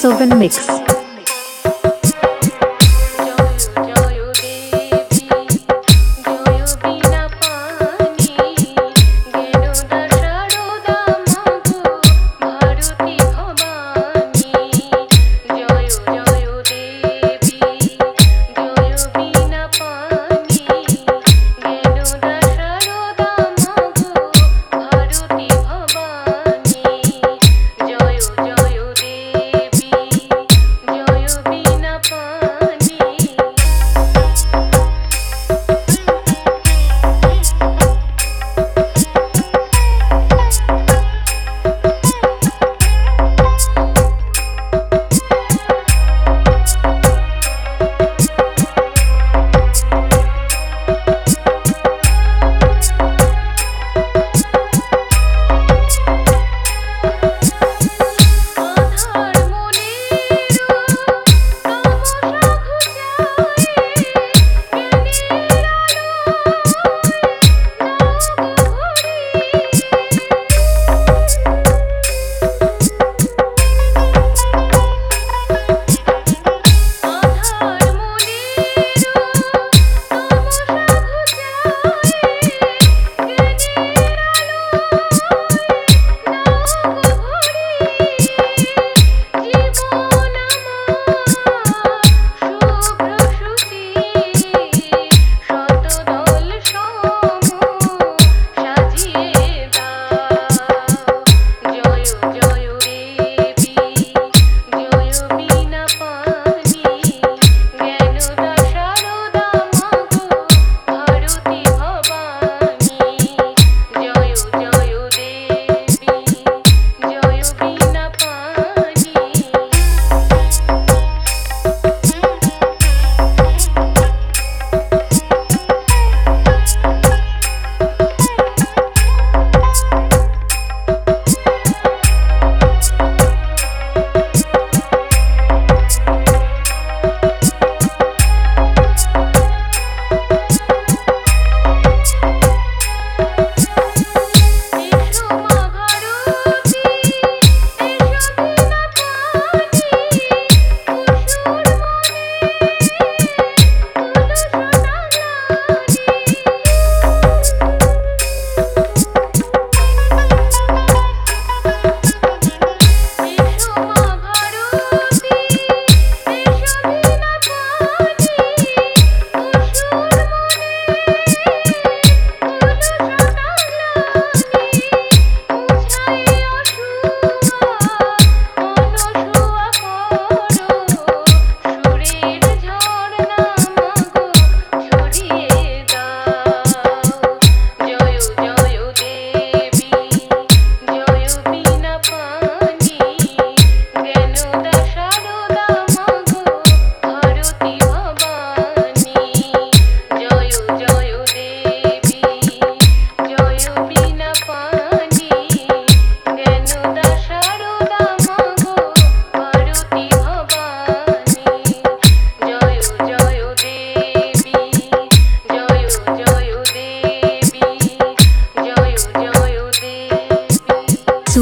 Susovan Mix.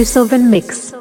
Susovan Mix.